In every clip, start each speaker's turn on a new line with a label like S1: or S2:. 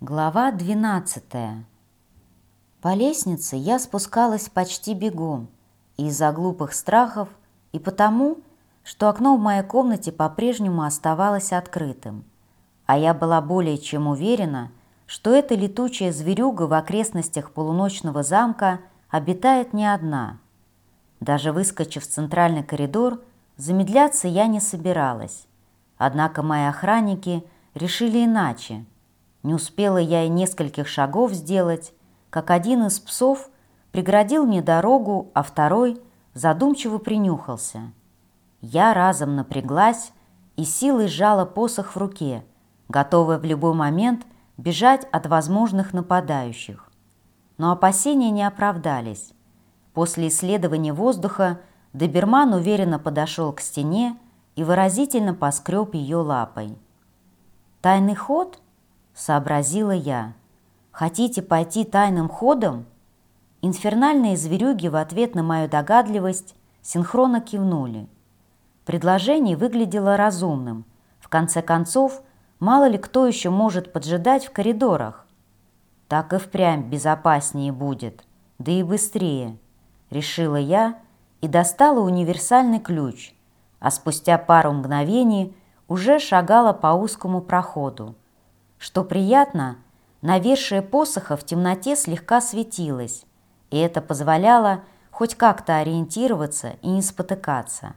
S1: Глава 12 По лестнице я спускалась почти бегом, из-за глупых страхов, и потому, что окно в моей комнате по-прежнему оставалось открытым, а я была более чем уверена, что эта летучая зверюга в окрестностях полуночного замка обитает не одна. Даже выскочив в центральный коридор, замедляться я не собиралась. Однако мои охранники решили иначе – не успела я и нескольких шагов сделать, как один из псов преградил мне дорогу, а второй задумчиво принюхался. Я разом напряглась и силой сжала посох в руке, готовая в любой момент бежать от возможных нападающих. Но опасения не оправдались. После исследования воздуха доберман уверенно подошел к стене и выразительно поскреб ее лапой. «Тайный ход?» Сообразила я. «Хотите пойти тайным ходом?» Инфернальные зверюги в ответ на мою догадливость синхронно кивнули. Предложение выглядело разумным. В конце концов, мало ли кто еще может поджидать в коридорах. Так и впрямь безопаснее будет, да и быстрее, решила я и достала универсальный ключ, а спустя пару мгновений уже шагала по узкому проходу. Что приятно, навершие посоха в темноте слегка светилось, и это позволяло хоть как-то ориентироваться и не спотыкаться.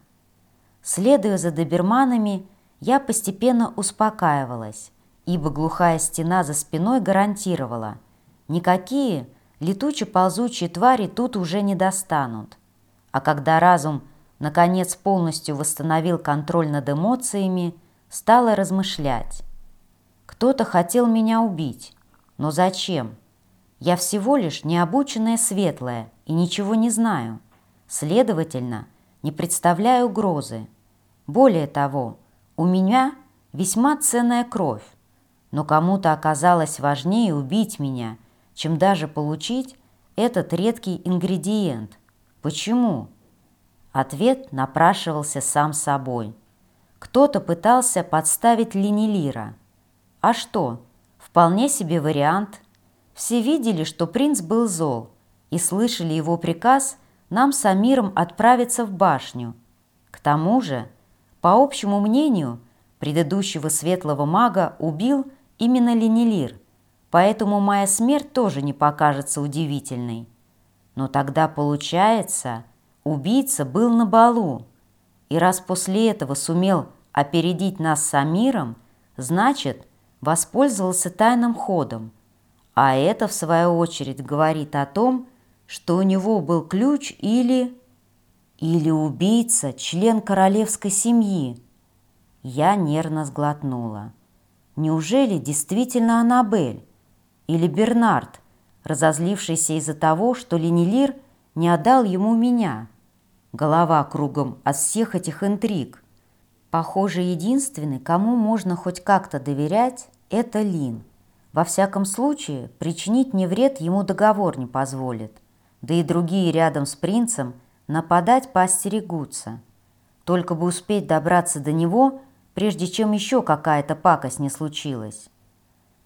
S1: Следуя за доберманами, я постепенно успокаивалась, ибо глухая стена за спиной гарантировала, никакие летуче-ползучие твари тут уже не достанут. А когда разум наконец полностью восстановил контроль над эмоциями, стала размышлять. Кто-то хотел меня убить. Но зачем? Я всего лишь необученная светлая и ничего не знаю. Следовательно, не представляю угрозы. Более того, у меня весьма ценная кровь. Но кому-то оказалось важнее убить меня, чем даже получить этот редкий ингредиент. Почему? Ответ напрашивался сам собой. Кто-то пытался подставить Линелира – а что? Вполне себе вариант. Все видели, что принц был зол, и слышали его приказ нам с Амиром отправиться в башню. К тому же, по общему мнению, предыдущего светлого мага убил именно Ленелир, поэтому моя смерть тоже не покажется удивительной. Но тогда получается, убийца был на балу, и раз после этого сумел опередить нас с Амиром, значит, воспользовался тайным ходом, а это, в свою очередь, говорит о том, что у него был ключ или... или убийца, член королевской семьи. Я нервно сглотнула. Неужели действительно Аннабель или Бернард, разозлившийся из-за того, что Ленилир не отдал ему меня? Голова кругом от всех этих интриг. Похоже, единственный, кому можно хоть как-то доверять, это Лин. Во всяком случае, причинить мне вред ему договор не позволит. Да и другие рядом с принцем нападать поостерегутся. Только бы успеть добраться до него, прежде чем еще какая-то пакость не случилась.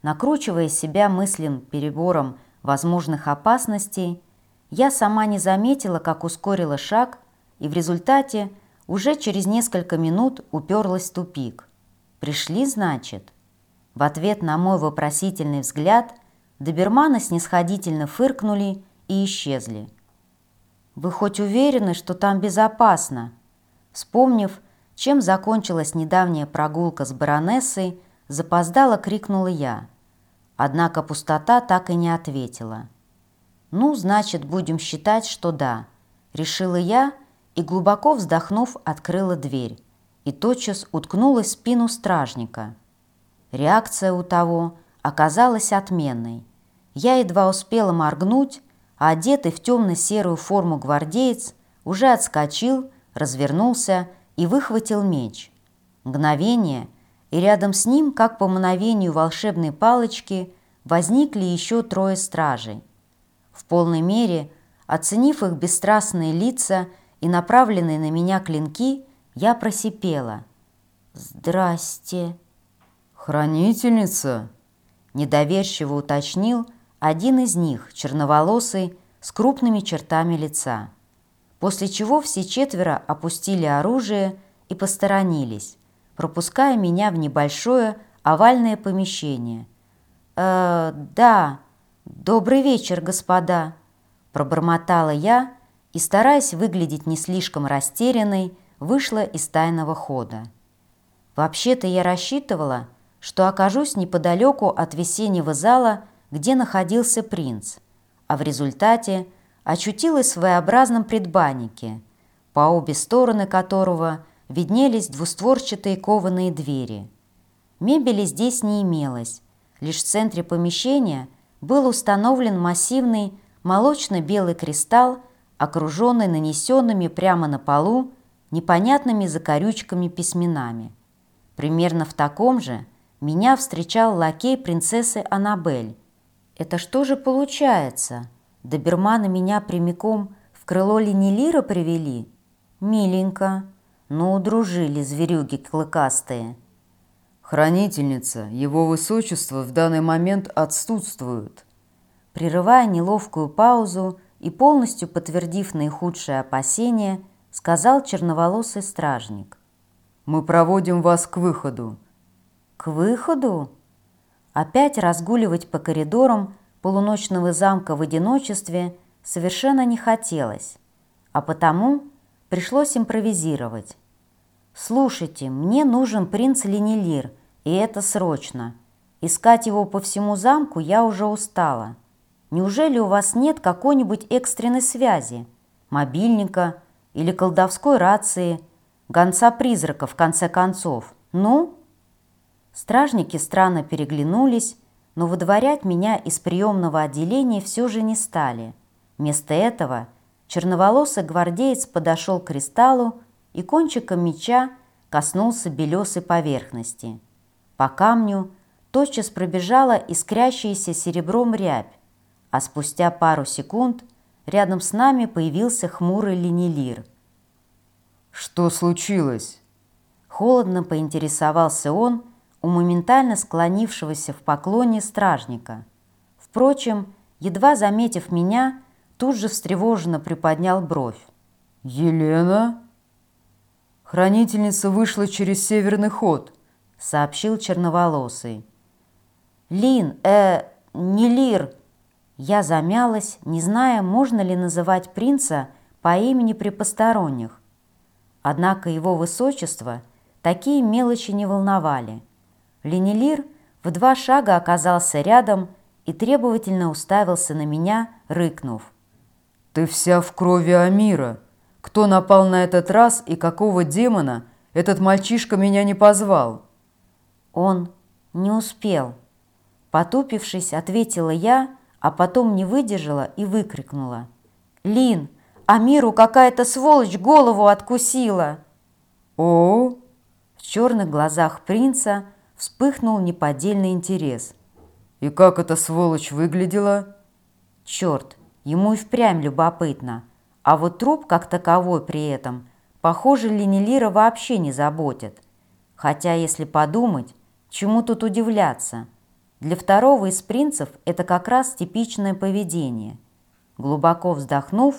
S1: Накручивая себя мысленным перебором возможных опасностей, я сама не заметила, как ускорила шаг, и в результате – уже через несколько минут уперлась в тупик. «Пришли, значит?» В ответ на мой вопросительный взгляд доберманы снисходительно фыркнули и исчезли. «Вы хоть уверены, что там безопасно?» Вспомнив, чем закончилась недавняя прогулка с баронессой, запоздало крикнула я. Однако пустота так и не ответила. «Ну, значит, будем считать, что да», — решила я, — и, глубоко вздохнув, открыла дверь и тотчас уткнулась в спину стражника. Реакция у того оказалась отменной. Я едва успела моргнуть, а одетый в темно-серую форму гвардеец уже отскочил, развернулся и выхватил меч. Мгновение, и рядом с ним, как по мановению волшебной палочки, возникли еще трое стражей. В полной мере, оценив их бесстрастные лица, и направленные на меня клинки, я просипела. «Здрасте!»
S2: «Хранительница!»
S1: Недоверчиво уточнил один из них, черноволосый, с крупными чертами лица. После чего все четверо опустили оружие и посторонились, пропуская меня в небольшое овальное помещение. «Э, да, добрый вечер, господа», – пробормотала я и, стараясь выглядеть не слишком растерянной, вышла из тайного хода. Вообще-то я рассчитывала, что окажусь неподалеку от весеннего зала, где находился принц, а в результате очутилась в своеобразном предбаннике, по обе стороны которого виднелись двустворчатые кованые двери. Мебели здесь не имелось, лишь в центре помещения был установлен массивный молочно-белый кристалл, окруженный нанесенными прямо на полу непонятными закорючками-письменами. Примерно в таком же меня встречал лакей принцессы Аннабель. Это что же получается? Доберманы меня прямиком в крыло Ленилира привели? Миленько. Ну, удружили зверюги клыкастые.
S2: Хранительница, его высочество в данный момент отсутствует.
S1: Прерывая неловкую паузу и полностью подтвердив наихудшие опасения, сказал черноволосый стражник.
S2: «Мы проводим вас к выходу».
S1: «К выходу?» Опять разгуливать по коридорам полуночного замка в одиночестве совершенно не хотелось, а потому пришлось импровизировать. «Слушайте, мне нужен принц Ленилир, и это срочно. Искать его по всему замку я уже устала. Неужели у вас нет какой-нибудь экстренной связи, мобильника или колдовской рации, гонца-призрака, в конце концов. Ну?» Стражники странно переглянулись, но выдворять меня из приемного отделения все же не стали. Вместо этого черноволосый гвардеец подошел к кристаллу и кончиком меча коснулся белесой поверхности. По камню тотчас пробежала искрящаяся серебром рябь, а спустя пару секунд – Рядом с нами появился хмурый ленилир.
S2: «Что случилось?»
S1: Холодно поинтересовался он у моментально склонившегося в поклоне стражника. Впрочем, едва заметив меня, тут же встревоженно приподнял бровь.
S2: «Елена?» «Хранительница вышла через северный ход», — сообщил черноволосый.
S1: «Лин, э, не Лир», я замялась, не зная, можно ли называть принца по имени при посторонних. Однако его высочество такие мелочи не волновали. Ленилир в два шага оказался рядом и требовательно уставился на меня, рыкнув.
S2: «Ты вся в крови Амира. Кто напал на этот раз и какого демона этот мальчишка меня не позвал?»
S1: «Он не успел». Потупившись, ответила я, а потом не выдержала и выкрикнула. «Лин, Амиру какая-то сволочь голову откусила!»
S2: «О!»
S1: В черных глазах принца вспыхнул неподдельный интерес.
S2: «И как эта сволочь выглядела?»
S1: «Черт, ему и впрямь любопытно. А вот труп как таковой при этом, похоже, Ленилира вообще не заботит. Хотя, если подумать, чему тут удивляться?» Для второго из принцев это как раз типичное поведение. Глубоко вздохнув,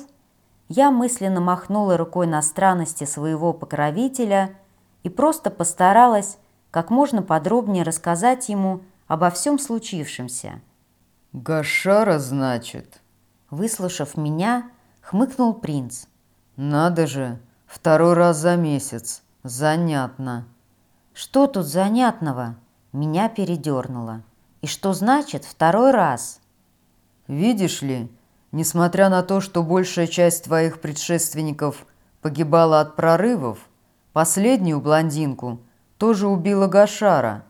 S1: я мысленно махнула рукой на странности своего покровителя и просто постаралась как можно подробнее рассказать ему обо всем случившемся.
S2: «Гашара, значит?»
S1: Выслушав меня, хмыкнул принц.
S2: «Надо же, второй раз за месяц. Занятно».
S1: «Что тут занятного?» Меня передернуло. И что значит второй раз?
S2: Видишь ли, несмотря на то, что большая часть твоих предшественников погибала от прорывов, последнюю блондинку тоже убила Гашара,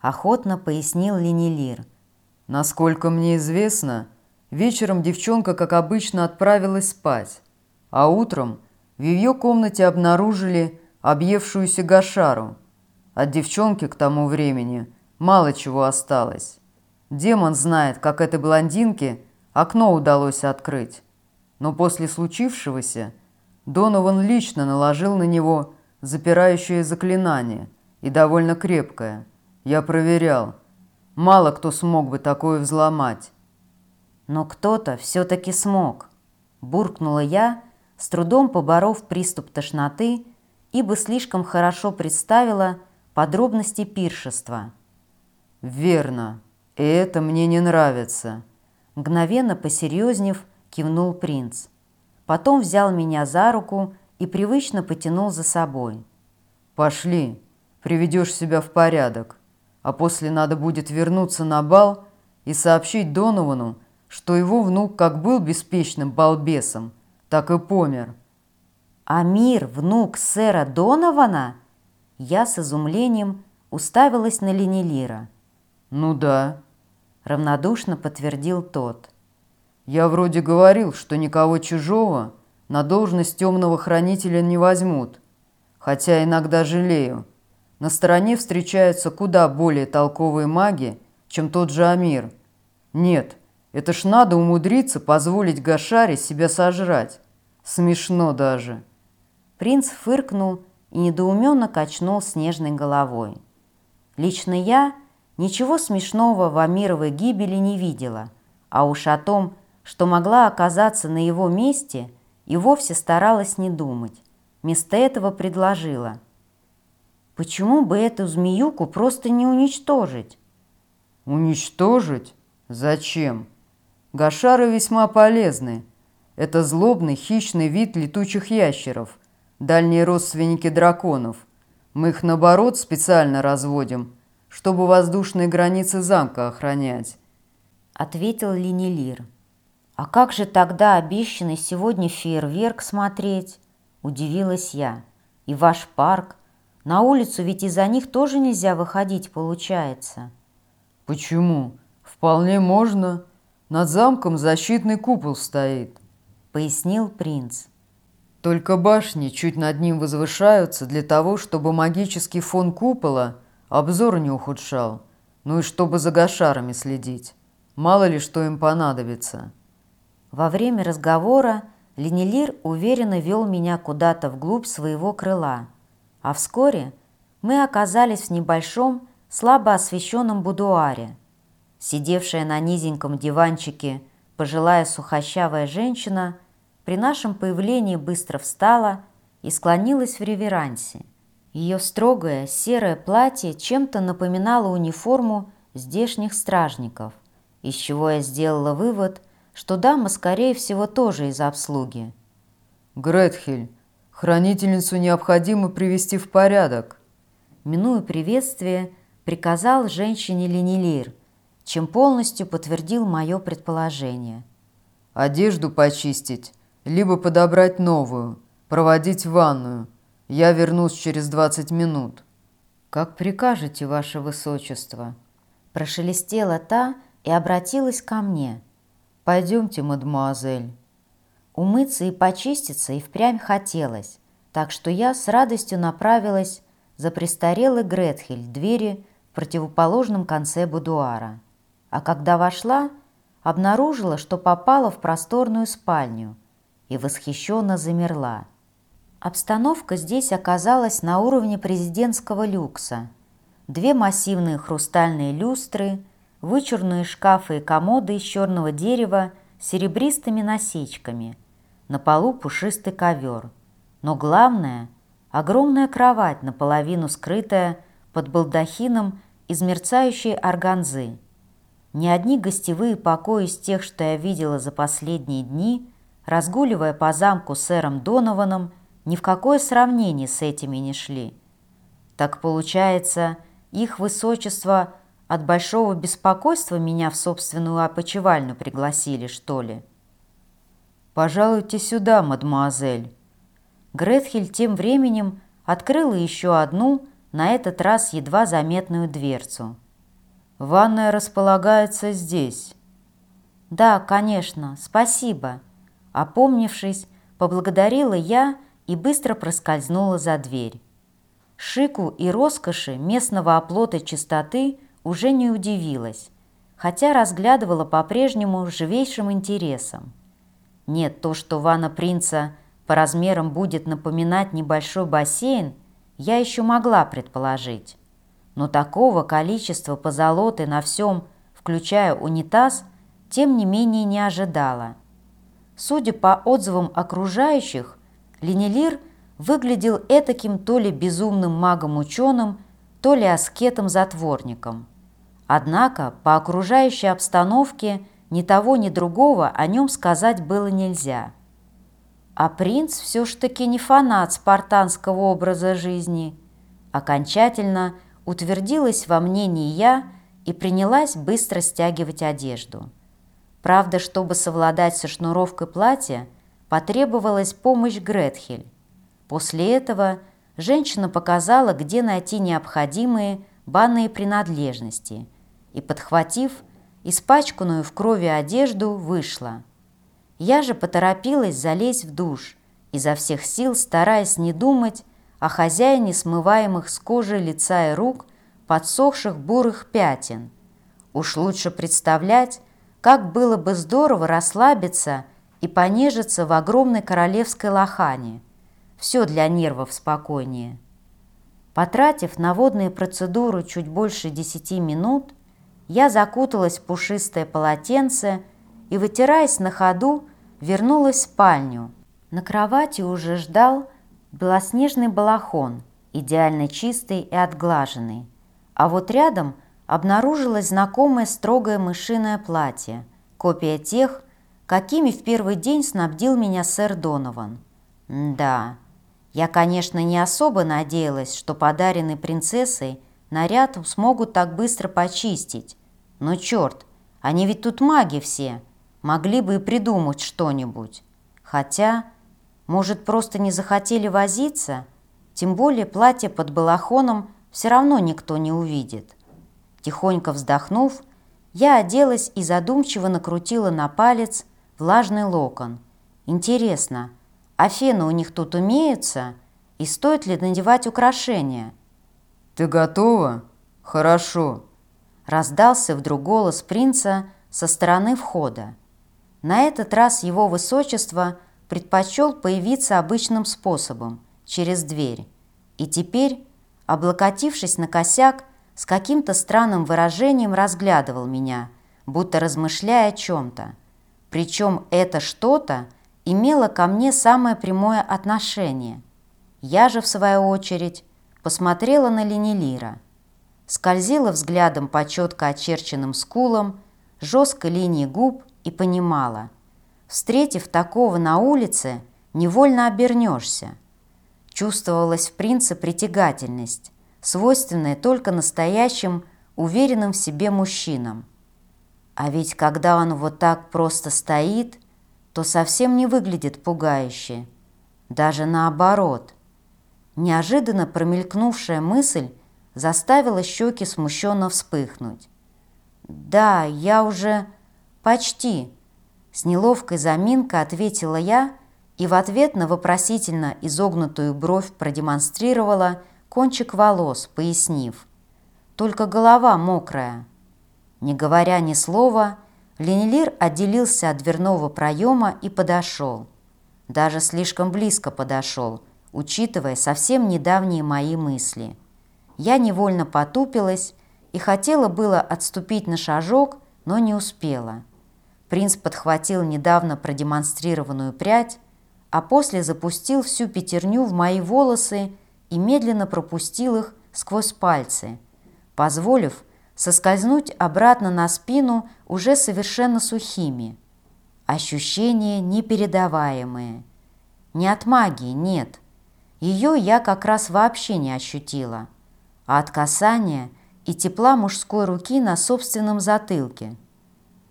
S2: охотно пояснил Ленилир. Насколько мне известно, вечером девчонка, как обычно, отправилась спать, а утром в ее комнате обнаружили объевшуюся Гашару. От девчонки к тому времени – Мало чего осталось. Демон знает, как этой блондинке окно удалось открыть. Но после случившегося Донован лично наложил на него запирающее заклинание и довольно крепкое. Я проверял. Мало кто смог бы такое взломать.
S1: Но кто-то все-таки смог. Буркнула я, с трудом поборов приступ тошноты, ибо слишком хорошо представила подробности пиршества.
S2: «Верно, и это мне не нравится», —
S1: мгновенно посерьезнев, кивнул принц. Потом взял меня за руку и привычно потянул за собой.
S2: «Пошли, приведешь себя в порядок, а после надо будет вернуться на бал и сообщить Доновану, что его внук как был беспечным балбесом, так и помер».
S1: «Амир, внук сэра Донована?» Я с изумлением уставилась на Ленелира.
S2: «Ну да», —
S1: равнодушно подтвердил тот.
S2: «Я вроде говорил, что никого чужого на должность темного хранителя не возьмут, хотя иногда жалею. На стороне встречаются куда более толковые маги, чем тот же Амир. Нет, это ж надо умудриться позволить Гашаре себя сожрать. Смешно даже».
S1: Принц фыркнул и недоуменно качнул снежной головой. Лично я ничего смешного в Амировой гибели не видела, а уж о том, что могла оказаться на его месте, и вовсе старалась не думать. Вместо этого предложила. Почему бы эту змеюку просто не уничтожить?
S2: Уничтожить? Зачем? Гашары весьма полезны. Это злобный хищный вид летучих ящеров – дальние родственники драконов. Мы их, наоборот, специально разводим, чтобы воздушные границы замка охранять», —
S1: ответил Линелир. «А как же тогда обещанный сегодня фейерверк смотреть?» — удивилась я. «И ваш парк? На улицу ведь из-за них тоже нельзя выходить, получается».
S2: «Почему? Вполне можно. Над замком защитный купол стоит», — пояснил принц. Только башни чуть над ним возвышаются для того, чтобы магический фон купола обзор не ухудшал, ну и чтобы за гашарами следить. Мало ли что им понадобится.
S1: Во время разговора Ленелир уверенно вел меня куда-то вглубь своего крыла, а вскоре мы оказались в небольшом, слабо освещенном будуаре. Сидевшая на низеньком диванчике пожилая сухощавая женщина – при нашем появлении быстро встала и склонилась в реверансе. Ее строгое серое платье чем-то напоминало униформу здешних стражников, из чего я сделала вывод, что дама, скорее всего, тоже из обслуги.
S2: «Гретхель, хранительницу необходимо привести в порядок»,
S1: минуя приветствие, приказал женщине Ленилир, чем полностью подтвердил мое предположение.
S2: «Одежду почистить, либо подобрать новую, проводить ванную. Я вернусь через двадцать минут».
S1: «Как прикажете, ваше высочество?» Прошелестела та и обратилась ко мне.
S2: «Пойдемте, мадемуазель».
S1: Умыться и почиститься и впрямь хотелось, так что я с радостью направилась за престарелый Гретхель двери в противоположном конце будуара. А когда вошла, обнаружила, что попала в просторную спальню – и восхищенно замерла. Обстановка здесь оказалась на уровне президентского люкса. Две массивные хрустальные люстры, вычурные шкафы и комоды из черного дерева серебристыми насечками. На полу пушистый ковер. Но главное – огромная кровать, наполовину скрытая под балдахином из мерцающей органзы. Ни одни гостевые покои из тех, что я видела за последние дни – разгуливая по замку сэром Донованом, ни в какое сравнение с этими не шли. Так получается, их высочество от большого беспокойства меня в собственную опочивальню пригласили, что ли?
S2: «Пожалуйте сюда, мадемуазель».
S1: Гретхель тем временем открыла еще одну, на этот раз едва заметную дверцу.
S2: «Ванная располагается здесь».
S1: «Да, конечно, спасибо». Опомнившись, поблагодарила я и быстро проскользнула за дверь. Шику и роскоши местного оплота чистоты уже не удивилась, хотя разглядывала по-прежнему живейшим интересом. Нет, то, что ванна принца по размерам будет напоминать небольшой бассейн, я еще могла предположить. но такого количества позолоты на всем, включая унитаз, тем не менее не ожидала. Судя по отзывам окружающих, Ленелир выглядел этаким то ли безумным магом-ученым, то ли аскетом-затворником. Однако по окружающей обстановке ни того, ни другого о нем сказать было нельзя. А принц все ж таки не фанат спартанского образа жизни. Окончательно утвердилась во мнении я и принялась быстро стягивать одежду. Правда, чтобы совладать со шнуровкой платья, потребовалась помощь Гретхель. После этого женщина показала, где найти необходимые банные принадлежности и, подхватив испачканную в крови одежду, вышла. Я же поторопилась залезть в душ, изо всех сил стараясь не думать о хозяине смываемых с кожи лица и рук подсохших бурых пятен. Уж лучше представлять, как было бы здорово расслабиться и понежиться в огромной королевской лохане. Все для нервов спокойнее. Потратив на водные процедуры чуть больше десяти минут, я закуталась в пушистое полотенце и, вытираясь на ходу, вернулась в спальню. На кровати уже ждал белоснежный балахон, идеально чистый и отглаженный. А вот рядом обнаружилось знакомое строгое мышиное платье, копия тех, какими в первый день снабдил меня сэр Донован. да, я, конечно, не особо надеялась, что подаренный принцессой наряд смогут так быстро почистить. Но черт, они ведь тут маги все, могли бы и придумать что-нибудь. Хотя может, просто не захотели возиться? Тем более платье под балахоном все равно никто не увидит. Тихонько вздохнув, я оделась и задумчиво накрутила на палец влажный локон. Интересно, а фены у них тут умеются? И стоит ли надевать украшения?
S2: «Ты готова? Хорошо!»
S1: Раздался вдруг голос принца со стороны входа. На этот раз его высочество – предпочел появиться обычным способом, через дверь. И теперь, облокотившись на косяк, с каким-то странным выражением разглядывал меня, будто размышляя о чем-то. Причем это что-то имело ко мне самое прямое отношение. Я же, в свою очередь, посмотрела на Ленилира. Скользила взглядом по четко очерченным скулам, жесткой линии губ и понимала – Встретив такого на улице, невольно обернешься. Чувствовалась в принце притягательность, свойственная только настоящим, уверенным в себе мужчинам. А ведь когда он вот так просто стоит, то совсем не выглядит пугающе. Даже наоборот. Неожиданно промелькнувшая мысль заставила щеки смущенно вспыхнуть. «Да, я уже почти», с неловкой заминкой ответила я и в ответ на вопросительно изогнутую бровь продемонстрировала кончик волос, пояснив. Только голова мокрая. Не говоря ни слова, Ленилир отделился от дверного проема и подошел. Даже слишком близко подошел, учитывая совсем недавние мои мысли. Я невольно потупилась и хотела было отступить на шажок, но не успела. Принц подхватил недавно продемонстрированную прядь, а после запустил всю пятерню в мои волосы и медленно пропустил их сквозь пальцы, позволив соскользнуть обратно на спину уже совершенно сухими. Ощущения непередаваемые. Не от магии, нет. Ее я как раз вообще не ощутила, а от касания и тепла мужской руки на собственном затылке –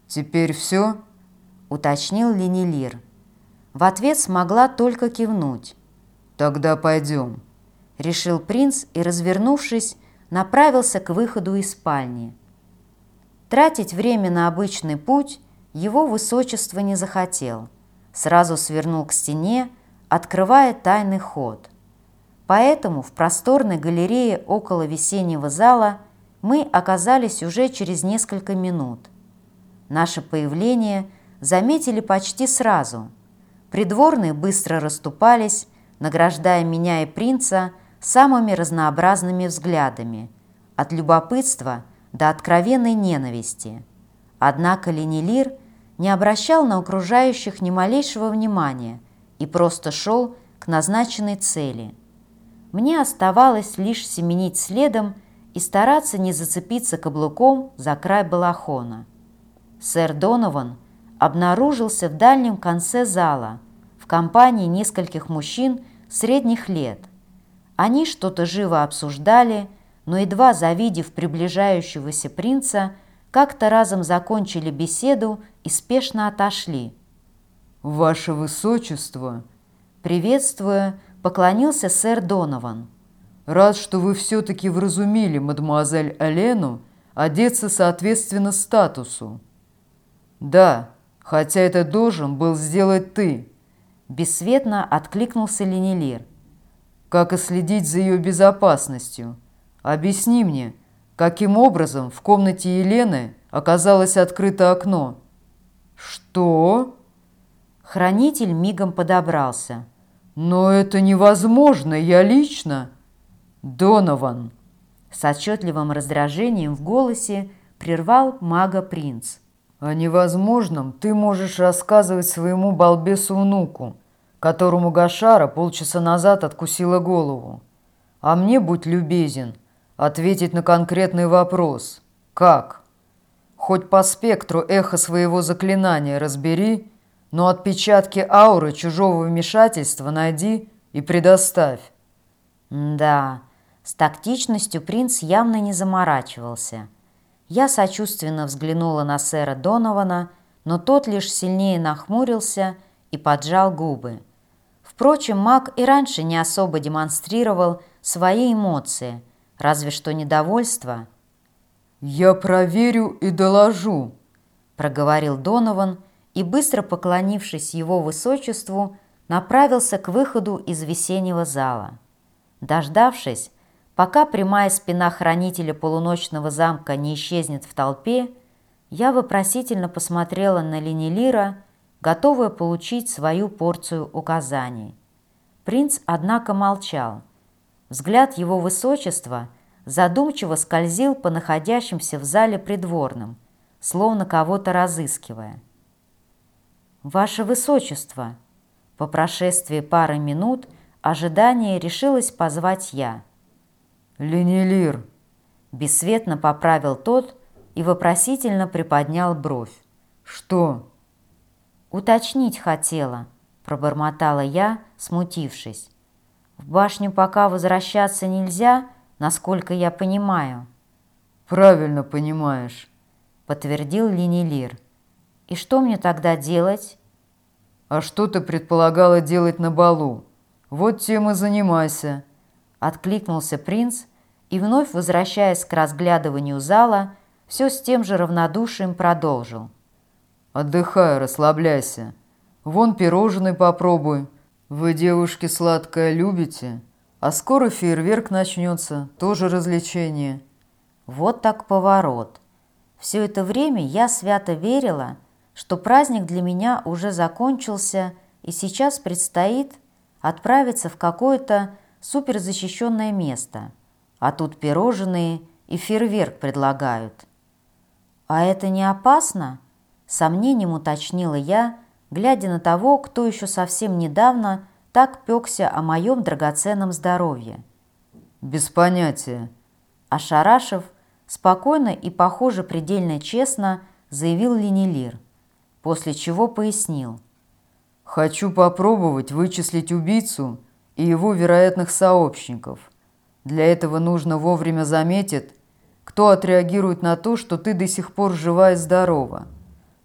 S2: «Теперь все?»
S1: – уточнил Ленилир. В ответ смогла только кивнуть.
S2: «Тогда пойдем», –
S1: решил принц и, развернувшись, направился к выходу из спальни. Тратить время на обычный путь его высочество не захотел. Сразу свернул к стене, открывая тайный ход. Поэтому в просторной галерее около весеннего зала мы оказались уже через несколько минут – Наше появление заметили почти сразу. Придворные быстро расступались, награждая меня и принца самыми разнообразными взглядами, от любопытства до откровенной ненависти. Однако Ленилир не обращал на окружающих ни малейшего внимания и просто шел к назначенной цели. Мне оставалось лишь семенить следом и стараться не зацепиться каблуком за край балахона. Сэр Донован обнаружился в дальнем конце зала в компании нескольких мужчин средних лет. Они что-то живо обсуждали, но едва завидев приближающегося принца, как-то разом закончили беседу и спешно отошли.
S2: «Ваше Высочество!»
S1: Приветствуя, поклонился сэр Донован.
S2: «Рад, что вы все-таки вразумили мадемуазель Элену одеться соответственно статусу». «Да, хотя это должен был сделать ты», –
S1: бесцветно откликнулся Ленилир.
S2: «Как и следить за ее безопасностью? Объясни мне, каким образом в комнате Елены оказалось открыто окно?» «Что?»
S1: Хранитель мигом подобрался.
S2: «Но это невозможно, я лично!» «Донован!»
S1: С отчетливым раздражением в голосе прервал мага принц.
S2: «О невозможном ты можешь рассказывать своему балбесу-внуку, которому Гашара полчаса назад откусила голову. А мне, будь любезен, ответить на конкретный вопрос. Как? Хоть по спектру эхо своего заклинания разбери, но отпечатки ауры чужого вмешательства найди и предоставь.
S1: Да, с тактичностью принц явно не заморачивался. Я сочувственно взглянула на сэра Донована, но тот лишь сильнее нахмурился и поджал губы. Впрочем, маг и раньше не особо демонстрировал свои эмоции, разве что недовольство.
S2: «Я проверю и доложу», — проговорил
S1: Донован, — и, быстро поклонившись его высочеству, направился к выходу из весеннего зала. Дождавшись, пока прямая спина хранителя полуночного замка не исчезнет в толпе, я вопросительно посмотрела на Ленилира, готовая получить свою порцию указаний. Принц, однако, молчал. Взгляд его высочества задумчиво скользил по находящимся в зале придворным, словно кого-то разыскивая. «Ваше Высочество!» По прошествии пары минут ожидания решилась позвать я.
S2: «Ленилир!»
S1: Бесцветно поправил тот и вопросительно приподнял бровь.
S2: «Что?»
S1: «Уточнить хотела», – пробормотала я, смутившись. «В башню пока возвращаться нельзя, насколько я понимаю».
S2: «Правильно понимаешь», –
S1: подтвердил Ленилир. И что мне тогда делать?
S2: А что ты предполагала делать на балу? Вот тем и занимайся.
S1: Откликнулся принц и, вновь возвращаясь к разглядыванию зала, все с тем же равнодушием продолжил.
S2: Отдыхай, расслабляйся. Вон пирожные попробуй. Вы, девушки, сладкое любите? А скоро фейерверк начнется, тоже развлечение.
S1: Вот так поворот. Все это время я свято верила, что праздник для меня уже закончился, и сейчас предстоит отправиться в какое-то суперзащищенное место, а тут пирожные и фейерверк предлагают. «А это не опасно?» – сомнением уточнила я, глядя на того, кто еще совсем недавно так пекся о моем драгоценном здоровье.
S2: «Без понятия», –
S1: ошарашив, спокойно и, похоже, предельно честно заявил Ленилир – после чего пояснил.
S2: «Хочу попробовать вычислить убийцу и его вероятных сообщников. Для этого нужно вовремя заметить, кто отреагирует на то, что ты до сих пор жива и здорова.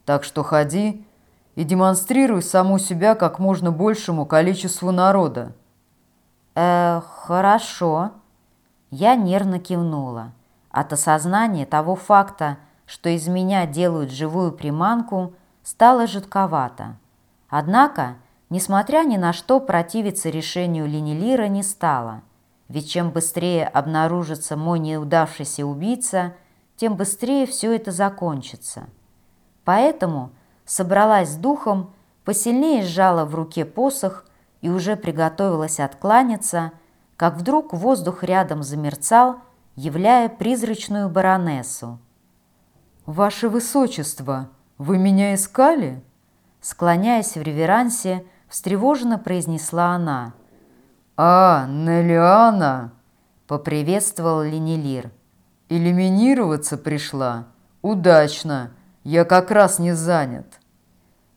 S2: Так что ходи и демонстрируй саму себя как можно большему количеству народа».
S1: «Э, хорошо». Я нервно кивнула. От осознания того факта, что из меня делают живую приманку – стало жутковато. Однако, несмотря ни на что, противиться решению Ленилира не стало, ведь чем быстрее обнаружится мой неудавшийся убийца, тем быстрее все это закончится. Поэтому собралась с духом, посильнее сжала в руке посох и уже приготовилась откланяться, как вдруг воздух рядом замерцал являя призрачную баронессу.
S2: «Ваше Высочество, вы меня искали?»
S1: Склоняясь в реверансе, встревоженно произнесла она.
S2: «А, Нелиана!»
S1: — поприветствовал Ленилир.
S2: «Элиминироваться пришла. Удачно. Я как раз не занят».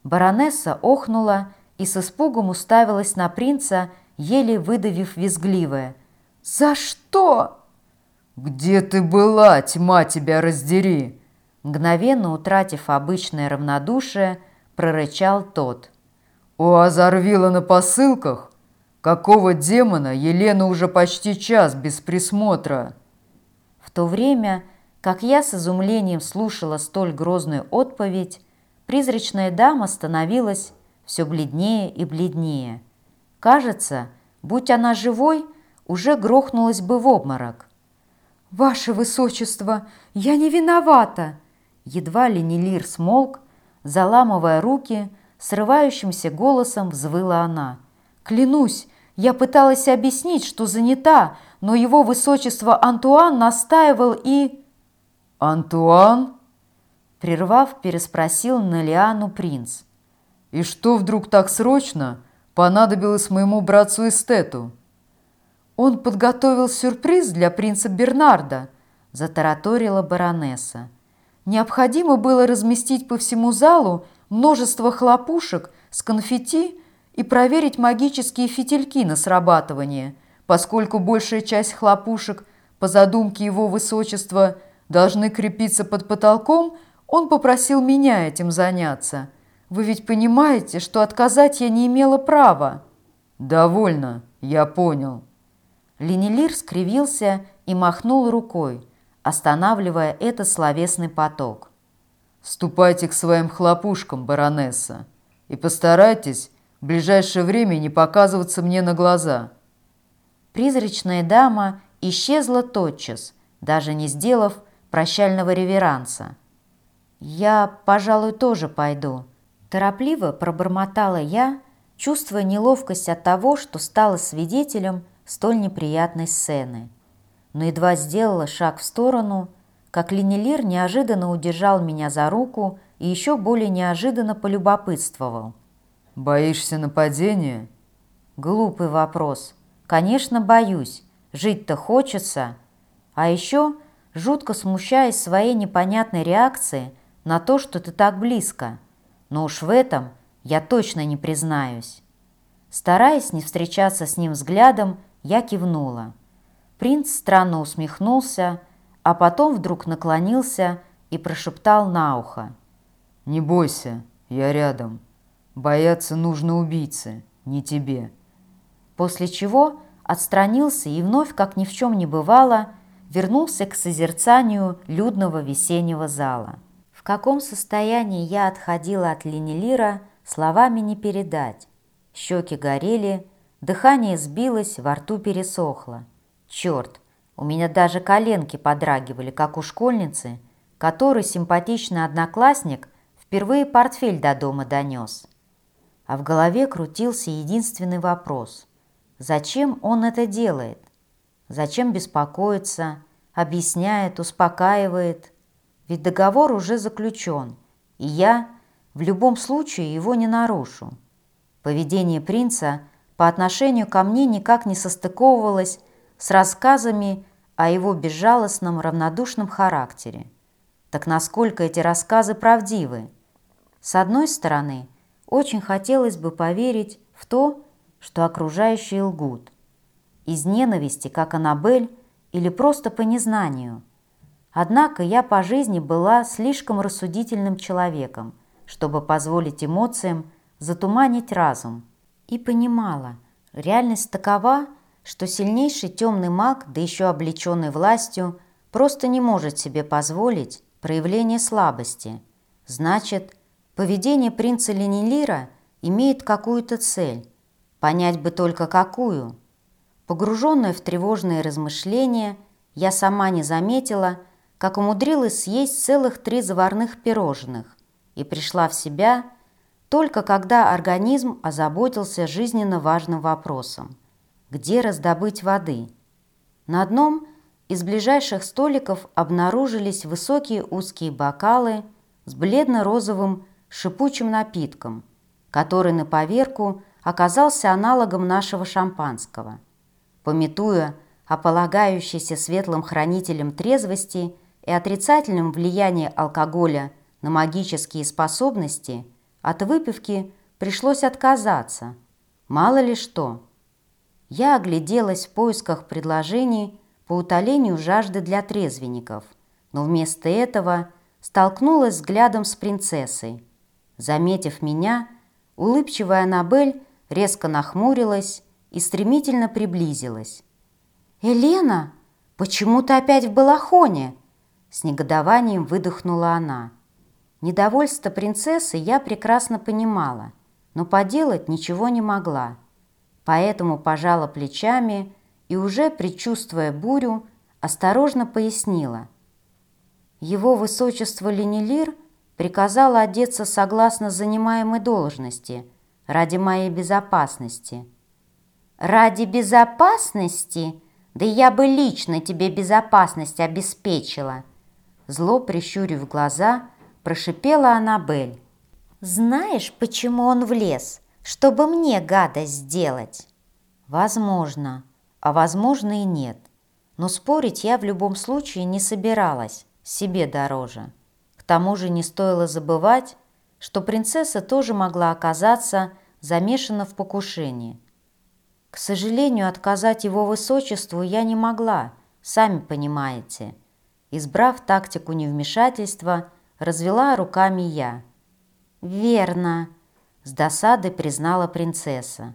S1: Баронесса охнула и с испугом уставилась на принца, еле выдавив визгливое. «За что?»
S2: «Где ты была, тьма тебя раздери?»
S1: Мгновенно утратив обычное равнодушие, прорычал тот.
S2: «У Азарвила на посылках? Какого демона Елена уже почти час без присмотра?»
S1: В то время, как я с изумлением слушала столь грозную отповедь, призрачная дама становилась все бледнее и бледнее. Кажется, будь она живой, уже грохнулась бы в обморок. «Ваше Высочество, я не виновата!» Едва ли не лир смолк, заламывая руки, срывающимся голосом взвыла она. «Клянусь, я пыталась объяснить, что занята, но его высочество Антуан настаивал и...»
S2: «Антуан?»
S1: Прервав, переспросил Налиану принц.
S2: «И что вдруг так срочно понадобилось моему братцу-эстету?»
S1: «Он подготовил сюрприз для принца Бернарда», – затараторила баронесса. «Необходимо было разместить по всему залу множество хлопушек с конфетти и проверить магические фитильки на срабатывание, поскольку большая часть хлопушек, по задумке его высочества, должны крепиться под потолком, он попросил меня этим заняться. Вы ведь понимаете, что отказать я не имела права?»
S2: «Довольно, я понял»,
S1: Ленилир скривился и махнул рукой, останавливая этот словесный поток.
S2: «Ступайте к своим хлопушкам, баронесса, и постарайтесь в ближайшее время не показываться мне на глаза».
S1: Призрачная дама исчезла тотчас, даже не сделав прощального реверанса. «Я, пожалуй, тоже пойду», – торопливо пробормотала я, чувствуя неловкость от того, что стала свидетелем – столь неприятной сцены. Но едва сделала шаг в сторону, как Ленелир неожиданно удержал меня за руку и еще более неожиданно полюбопытствовал.
S2: «Боишься нападения?»
S1: Глупый вопрос. Конечно, боюсь. Жить-то хочется. А еще, жутко смущаясь своей непонятной реакции на то, что ты так близко. Но уж в этом я точно не признаюсь. Стараясь не встречаться с ним взглядом, я кивнула. Принц странно усмехнулся, а потом вдруг наклонился и прошептал на ухо.
S2: «Не бойся, я рядом. Бояться нужно убийцы, не тебе».
S1: После чего отстранился и вновь, как ни в чем не бывало, вернулся к созерцанию людного весеннего зала. В каком состоянии я отходила от Ленелира, словами не передать. Щеки горели, Дыхание сбилось, во рту пересохло. Черт, у меня даже коленки подрагивали, как у школьницы, который симпатичный одноклассник впервые портфель до дома донес. А в голове крутился единственный вопрос. Зачем он это делает? Зачем беспокоится, объясняет, успокаивает? Ведь договор уже заключен, и я в любом случае его не нарушу. Поведение принца – по отношению ко мне никак не состыковывалась с рассказами о его безжалостном, равнодушном характере. Так насколько эти рассказы правдивы? С одной стороны, очень хотелось бы поверить в то, что окружающие лгут. Из ненависти, как Аннабель, или просто по незнанию. Однако я по жизни была слишком рассудительным человеком, чтобы позволить эмоциям затуманить разум – и понимала, реальность такова, что сильнейший темный маг, да еще облеченный властью, просто не может себе позволить проявление слабости. Значит, поведение принца Ленилира имеет какую-то цель. Понять бы только какую. Погруженная в тревожные размышления, я сама не заметила, как умудрилась съесть целых три заварных пирожных и пришла в себя – только когда организм озаботился жизненно важным вопросом – где раздобыть воды? На одном из ближайших столиков обнаружились высокие узкие бокалы с бледно-розовым шипучим напитком, который на поверку оказался аналогом нашего шампанского. Пометуя о полагающейся светлым хранителем трезвости и отрицательном влиянии алкоголя на магические способности, от выпивки пришлось отказаться. Мало ли что. Я огляделась в поисках предложений по утолению жажды для трезвенников, но вместо этого столкнулась взглядом с принцессой. Заметив меня, улыбчивая Аннабель резко нахмурилась и стремительно приблизилась. «Елена, почему ты опять в балахоне?» С негодованием выдохнула она. Недовольство принцессы я прекрасно понимала, но поделать ничего не могла. Поэтому пожала плечами и уже, предчувствуя бурю, осторожно пояснила. Его высочество Ленилир приказало одеться согласно занимаемой должности – ради моей безопасности». «Ради безопасности? Да я бы лично тебе безопасность обеспечила!» Зло прищурив глаза, прошипела Аннабель. «Знаешь, почему он влез? Чтобы мне гадость сделать?» «Возможно, а возможно и нет. Но спорить я в любом случае не собиралась, себе дороже. К тому же не стоило забывать, что принцесса тоже могла оказаться замешана в покушении. К сожалению, отказать его высочеству я не могла, сами понимаете. Избрав тактику невмешательства, развела руками я. «Верно», – с досадой признала принцесса.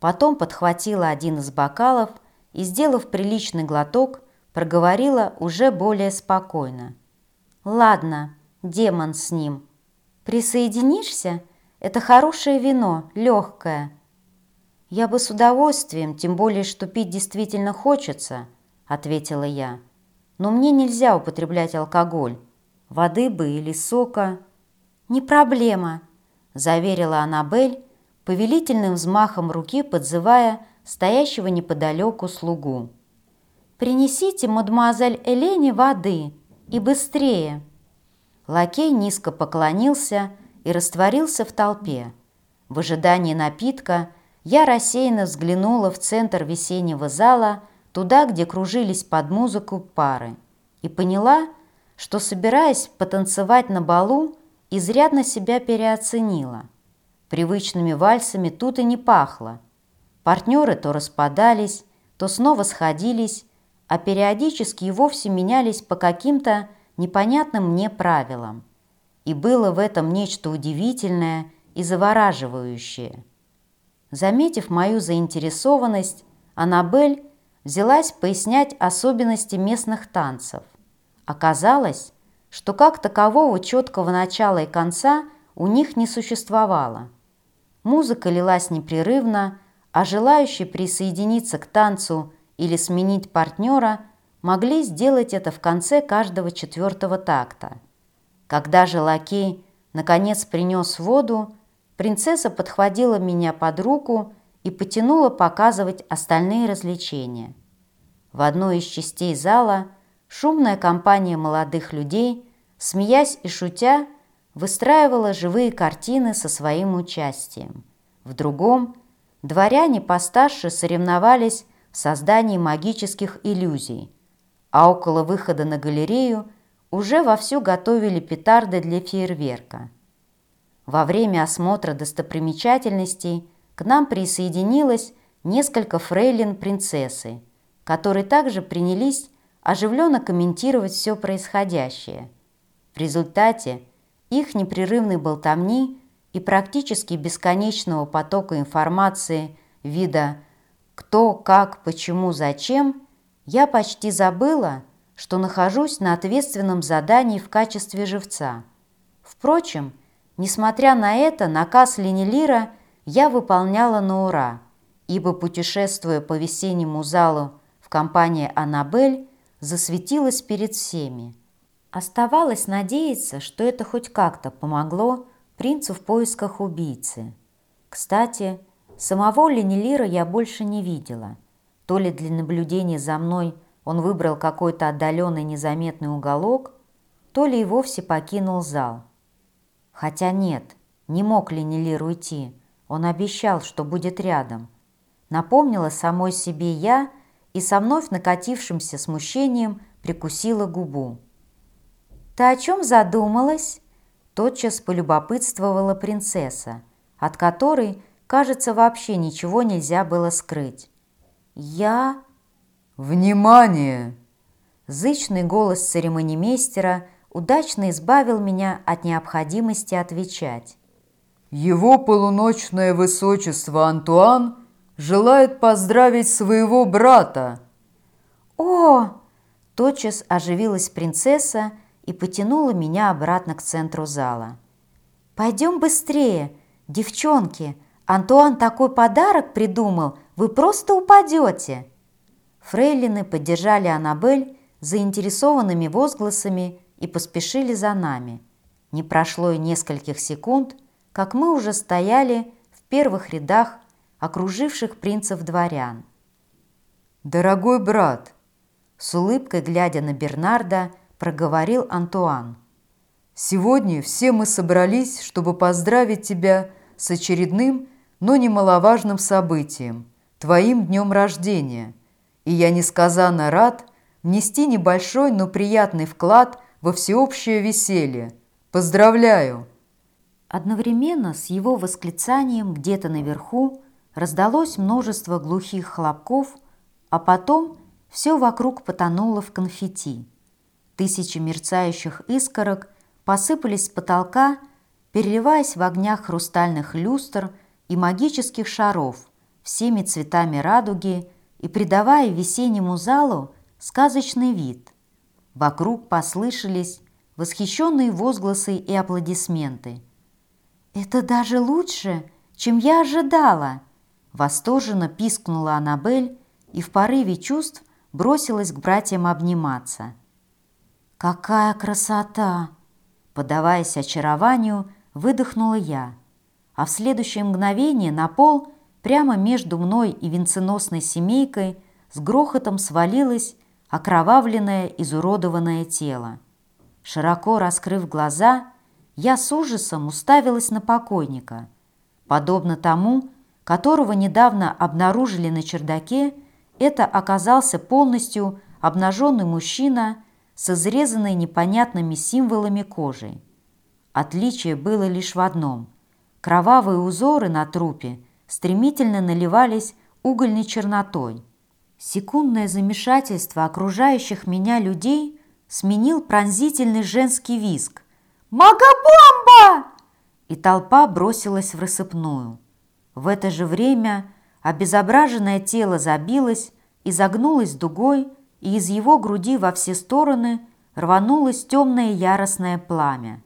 S1: Потом подхватила один из бокалов и, сделав приличный глоток, проговорила уже более спокойно. «Ладно, демон с ним. Присоединишься? Это хорошее вино, легкое». «Я бы с удовольствием, тем более, что пить действительно хочется», — ответила я. «Но мне нельзя употреблять алкоголь. Воды бы или сока». «Не проблема», — заверила Аннабель, повелительным взмахом руки подзывая стоящего неподалеку слугу. «Принесите, мадемуазель Элене, воды, и быстрее!» Лакей низко поклонился и растворился в толпе. В ожидании напитка я рассеянно взглянула в центр весеннего зала, туда, где кружились под музыку пары, и поняла, что, собираясь потанцевать на балу, изрядно себя переоценила. Привычными вальсами тут и не пахло. Партнеры то распадались, то снова сходились, а периодически и вовсе менялись по каким-то непонятным мне правилам. И было в этом нечто удивительное и завораживающее. Заметив мою заинтересованность, Аннабель взялась пояснять особенности местных танцев. Оказалось, что как такового четкого начала и конца у них не существовало. Музыка лилась непрерывно, а желающие присоединиться к танцу или сменить партнера – могли сделать это в конце каждого четвертого такта. Когда же лакей наконец принес воду, принцесса подхватила меня под руку и потянула показывать остальные развлечения. В одной из частей зала шумная компания молодых людей, смеясь и шутя, выстраивала живые картины со своим участием. В другом дворяне постарше соревновались в создании магических иллюзий, а около выхода на галерею уже вовсю готовили петарды для фейерверка. Во время осмотра достопримечательностей к нам присоединилось несколько фрейлин принцессы, которые также принялись оживленно комментировать все происходящее. В результате их непрерывной болтовни и практически бесконечного потока информации вида «кто, как, почему, зачем» Я почти забыла, что нахожусь на ответственном задании в качестве живца. Впрочем, несмотря на это, наказ Ленилира я выполняла на ура, ибо, путешествуя по весеннему залу в компании «Аннабель», засветилась перед всеми. Оставалось надеяться, что это хоть как-то помогло принцу в поисках убийцы. Кстати, самого Ленилира я больше не видела – то ли для наблюдения за мной он выбрал какой-то отдаленный незаметный уголок, то ли и вовсе покинул зал. Хотя нет, не мог Ленилир уйти, он обещал, что будет рядом. Напомнила самой себе я и со вновь накатившимся смущением прикусила губу. «Ты о чем задумалась?» Тотчас полюбопытствовала принцесса, от которой, кажется, вообще ничего нельзя было скрыть. «Я...»
S2: «Внимание!»
S1: Зычный голос церемонимейстера удачно избавил меня от необходимости отвечать.
S2: «Его полуночное высочество Антуан желает поздравить своего брата».
S1: «О!» – тотчас оживилась принцесса и потянула меня обратно к центру зала. «Пойдем быстрее, девчонки! Антуан такой подарок придумал, вы просто упадете!» Фрейлины поддержали Аннабель заинтересованными возгласами и поспешили за нами. Не прошло и нескольких секунд, как мы уже стояли в первых рядах окруживших принцев дворян.
S2: «Дорогой брат!»
S1: С улыбкой, глядя на Бернарда, проговорил Антуан.
S2: «Сегодня все мы собрались, чтобы поздравить тебя с очередным, но немаловажным событием – твоим днем рождения. И я несказанно рад внести небольшой, но приятный вклад во всеобщее веселье. Поздравляю!»
S1: Одновременно с его восклицанием где-то наверху раздалось множество глухих хлопков, а потом все вокруг потонуло в конфетти. Тысячи мерцающих искорок посыпались с потолка, переливаясь в огнях хрустальных люстр и магических шаров всеми цветами радуги и придавая весеннему залу сказочный вид. Вокруг послышались восхищенные возгласы и аплодисменты. «Это даже лучше, чем я ожидала!» Восторженно пискнула Аннабель и в порыве чувств бросилась к братьям обниматься – «Какая красота!» Подаваясь очарованию, выдохнула я, а в следующее мгновение на пол, прямо между мной и венценосной семейкой, с грохотом свалилось окровавленное, изуродованное тело. Широко раскрыв глаза, я с ужасом уставилась на покойника. Подобно тому, которого недавно обнаружили на чердаке, это оказался полностью обнаженный мужчина с изрезанной непонятными символами кожей. Отличие было лишь в одном. Кровавые узоры на трупе стремительно наливались угольной чернотой. Секундное замешательство окружающих меня людей сменил пронзительный женский визг. «Магобомба!» И толпа бросилась в рассыпную. В это же время обезображенное тело забилось и загнулось дугой, и из его груди во все стороны рванулось темное яростное пламя.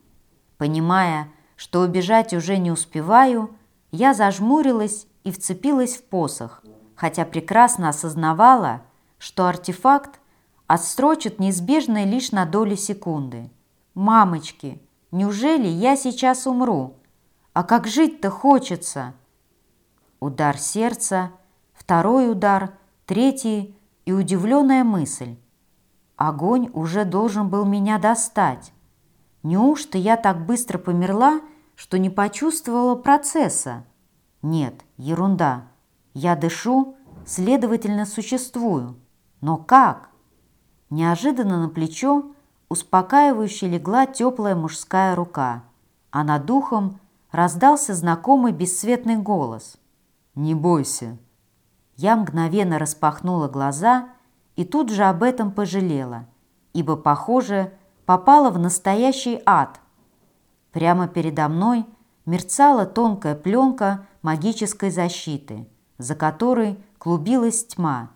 S1: Понимая, что убежать уже не успеваю, я зажмурилась и вцепилась в посох, хотя прекрасно осознавала, что артефакт отстрочит неизбежное лишь на доли секунды. «Мамочки, неужели я сейчас умру? А как жить-то хочется?» Удар сердца, второй удар, третий – и удивленная мысль. Огонь уже должен был меня достать. Неужто я так быстро померла, что не почувствовала процесса? Нет, ерунда. Я дышу, следовательно, существую. Но как? Неожиданно на плечо успокаивающе легла теплая мужская рука, а над духом раздался знакомый бесцветный голос. «Не бойся, я мгновенно распахнула глаза и тут же об этом пожалела, ибо, похоже, попала в настоящий ад. Прямо передо мной мерцала тонкая пленка магической защиты, за которой клубилась тьма.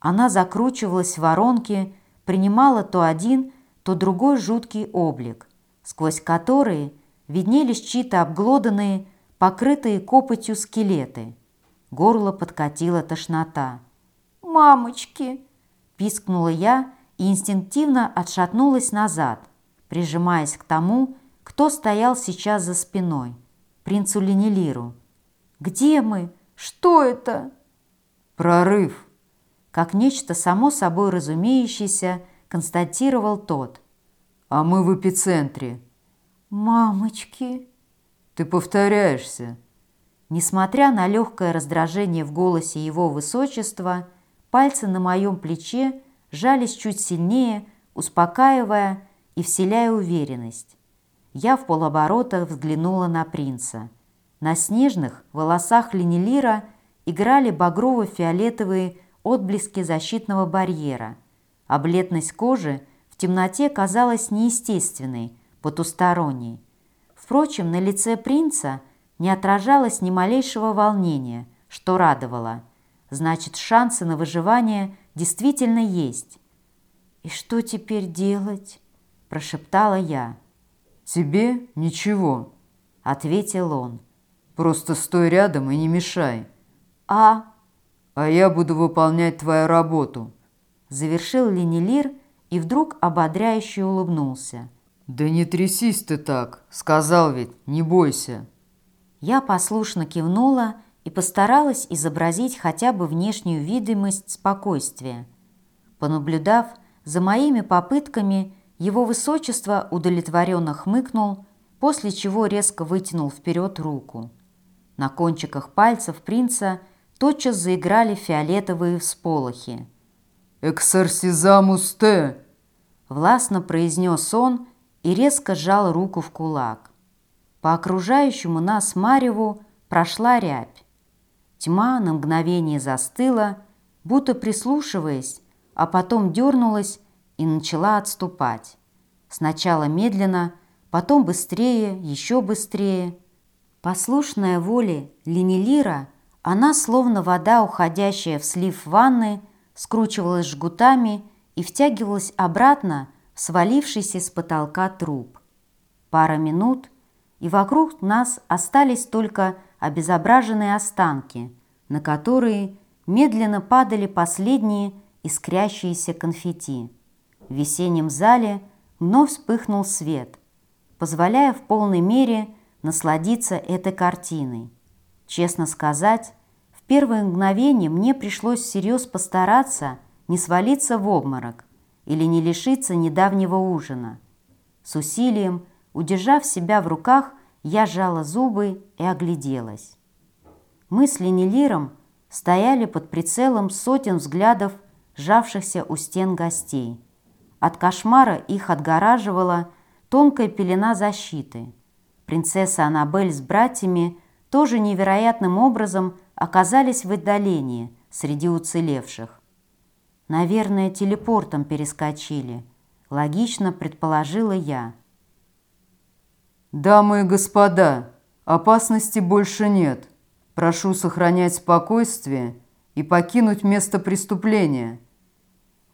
S1: Она закручивалась в воронки, принимала то один, то другой жуткий облик, сквозь которые виднелись чьи-то обглоданные, покрытые копотью скелеты – Горло подкатила тошнота. «Мамочки!» – пискнула я и инстинктивно отшатнулась назад, прижимаясь к тому, кто стоял сейчас за спиной, принцу Ленилиру. «Где мы? Что это?»
S2: «Прорыв!»
S1: как нечто само собой разумеющееся, констатировал тот.
S2: «А мы в эпицентре».
S1: «Мамочки!»
S2: «Ты повторяешься».
S1: Несмотря на легкое раздражение в голосе его высочества, пальцы на моем плече жались чуть сильнее, успокаивая и вселяя уверенность. Я в полоборота взглянула на принца. На снежных волосах Ленилира играли багрово-фиолетовые отблески защитного барьера, а бледность кожи в темноте казалась неестественной, потусторонней. Впрочем, на лице принца не отражалось ни малейшего волнения, что радовало. Значит, шансы на выживание действительно есть. «И что теперь делать?» – прошептала я.
S2: «Тебе ничего», –
S1: ответил он.
S2: «Просто стой рядом и не мешай».
S1: «А?»
S2: «А я буду выполнять твою работу», –
S1: завершил Ленилир и вдруг ободряюще улыбнулся.
S2: «Да не трясись ты так, сказал ведь, не бойся».
S1: Я послушно кивнула и постаралась изобразить хотя бы внешнюю видимость спокойствия. Понаблюдав за моими попытками, его высочество удовлетворенно хмыкнул, после чего резко вытянул вперед руку. На кончиках пальцев принца тотчас заиграли фиолетовые всполохи.
S2: «Эксорсизамус те!»
S1: Властно произнес он и резко сжал руку в кулак. По окружающему нас Мареву прошла рябь. Тьма на мгновение застыла, будто прислушиваясь, а потом дернулась и начала отступать. Сначала медленно, потом быстрее, еще быстрее. Послушная воле Ленилира, она, словно вода, уходящая в слив ванны, скручивалась жгутами и втягивалась обратно в свалившийся с потолка труп. Пара минут, и вокруг нас остались только обезображенные останки, на которые медленно падали последние искрящиеся конфетти. В весеннем зале вновь вспыхнул свет, позволяя в полной мере насладиться этой картиной. Честно сказать, в первое мгновение мне пришлось всерьез постараться не свалиться в обморок или не лишиться недавнего ужина. С усилием, удержав себя в руках, я сжала зубы и огляделась. Мы с Ленилиром стояли под прицелом сотен взглядов, сжавшихся у стен гостей. От кошмара их отгораживала тонкая пелена защиты. Принцесса Аннабель с братьями тоже невероятным образом оказались в отдалении среди уцелевших. Наверное, телепортом перескочили. Логично предположила я.
S2: «Дамы и господа, опасности больше нет. Прошу сохранять спокойствие и покинуть место преступления».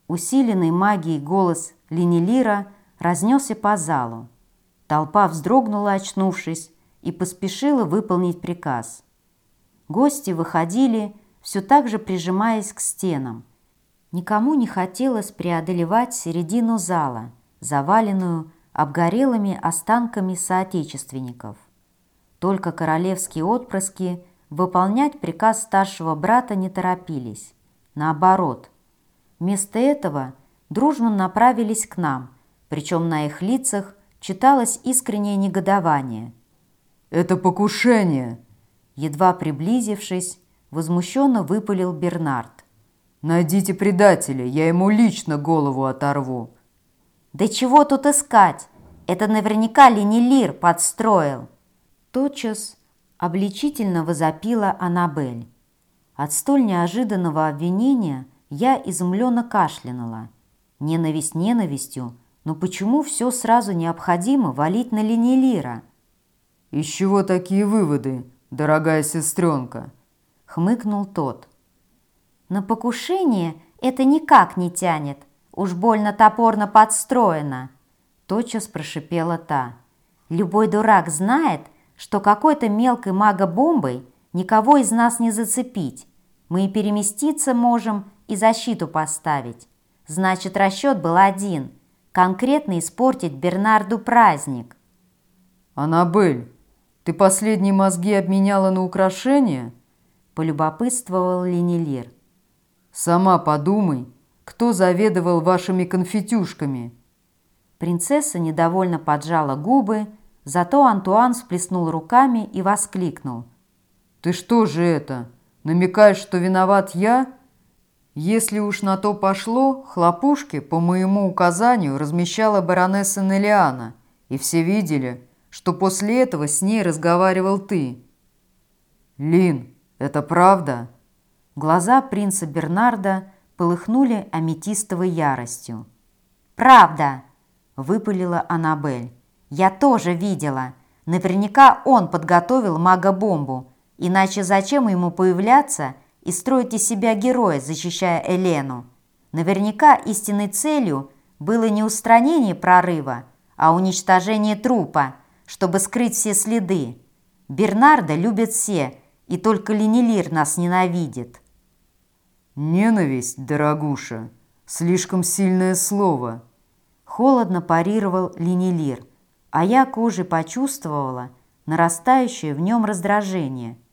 S1: Усиленный магией голос Ленилира разнесся по залу. Толпа вздрогнула, очнувшись, и поспешила выполнить приказ. Гости выходили, все так же прижимаясь к стенам. Никому не хотелось преодолевать середину зала, заваленную обгорелыми останками соотечественников. Только королевские отпрыски выполнять приказ старшего брата не торопились. Наоборот, вместо этого дружно направились к нам, причем на их лицах читалось искреннее негодование.
S2: «Это покушение!»
S1: Едва приблизившись, возмущенно выпалил Бернард.
S2: «Найдите предателя, я ему лично голову оторву!»
S1: «Да чего тут искать? Это наверняка Ленилир подстроил!» Тотчас обличительно возопила Аннабель. От столь неожиданного обвинения я изумленно кашлянула. Ненависть ненавистью, но почему все сразу необходимо валить на Ленилира?
S2: «Из чего такие выводы, дорогая сестренка?»
S1: — хмыкнул тот. «На покушение это никак не тянет», Уж больно топорно подстроено!» Тотчас прошипела та. «Любой дурак знает, что какой-то мелкой магобомбой никого из нас не зацепить. Мы и переместиться можем, и защиту поставить. Значит, расчет был один – конкретно испортить Бернарду праздник».
S2: «Аннабель, ты последние мозги обменяла на украшения?»
S1: – полюбопытствовал Ленилир.
S2: Сама подумай, кто заведовал вашими конфетюшками?»
S1: Принцесса недовольно поджала губы, зато Антуан сплеснул руками и воскликнул.
S2: «Ты что же это, намекаешь, что виноват я?» Если уж на то пошло, хлопушки, по моему указанию, размещала баронесса Нелиана, и все видели, что после этого с ней разговаривал ты. Лин, это правда?
S1: Глаза принца Бернарда полыхнули аметистовой яростью. «Правда!» – выпалила Аннабель. «Я тоже видела. Наверняка он подготовил мага-бомбу. Иначе зачем ему появляться – и строить из себя героя, защищая Элену. Наверняка истинной целью было не устранение прорыва, а уничтожение трупа, чтобы скрыть все следы. Бернарда любят все, и только Ленилир нас ненавидит.
S2: «Ненависть, дорогуша, слишком сильное слово», — холодно парировал Ленилир, а я кожей почувствовала нарастающее в нем раздражение —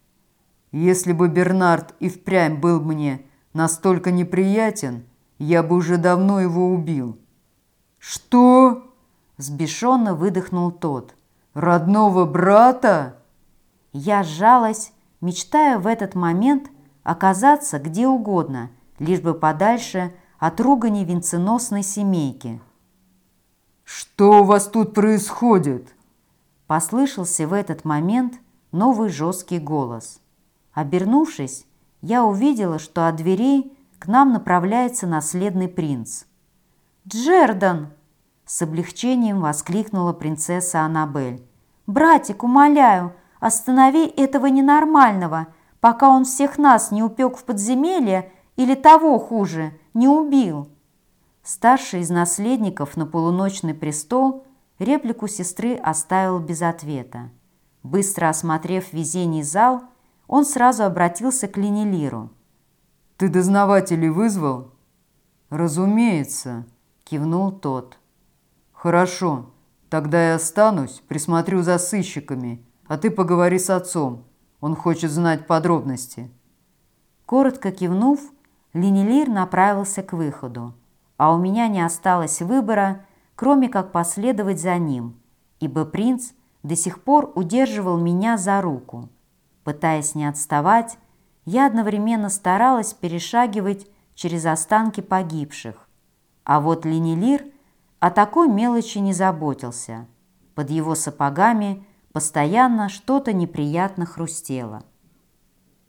S2: если бы Бернард и впрямь был мне настолько неприятен, я бы уже давно его убил. «Что?» – сбешенно выдохнул тот. «Родного брата?»
S1: Я сжалась, мечтая в этот момент оказаться где угодно, лишь бы подальше от ругани венценосной семейки.
S2: «Что у вас тут происходит?»
S1: Послышался в этот момент новый жесткий голос. Обернувшись, я увидела, что от дверей к нам направляется наследный принц. «Джердан!» – с облегчением воскликнула принцесса Аннабель. «Братик, умоляю, останови этого ненормального, пока он всех нас не упек в подземелье или того хуже, не убил». Старший из наследников на полуночный престол реплику сестры оставил без ответа. Быстро осмотрев везений зал, он сразу обратился к Ленилиру.
S2: «Ты дознавателей вызвал?» «Разумеется», — кивнул тот. «Хорошо, тогда я останусь, присмотрю за сыщиками, а ты поговори с отцом, он хочет знать подробности».
S1: Коротко кивнув, Ленилир направился к выходу, а у меня не осталось выбора, кроме как последовать за ним, ибо принц до сих пор удерживал меня за руку — Пытаясь не отставать, я одновременно старалась перешагивать через останки погибших. А вот Ленилир о такой мелочи не заботился. Под его сапогами постоянно что-то неприятно хрустело.